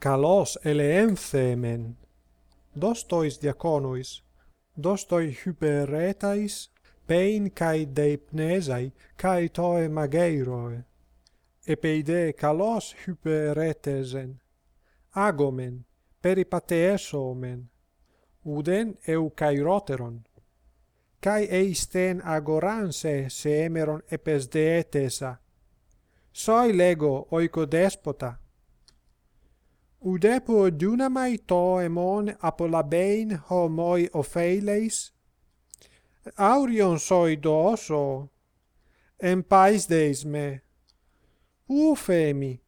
kalos eleenthemen dostois diaconois dostoi hyperetais pein kai deipnesai kai toe mageiroe epeide kalos hyperetesen agomen peripateesomen. Uden eu kairoteron kai eisten agoranse semeron epesdeetesa. Soi lego oikodespota. Udepo dunamai to emon apolabein homoi opheleis, aurion soi dooso, empais deisme, u femi,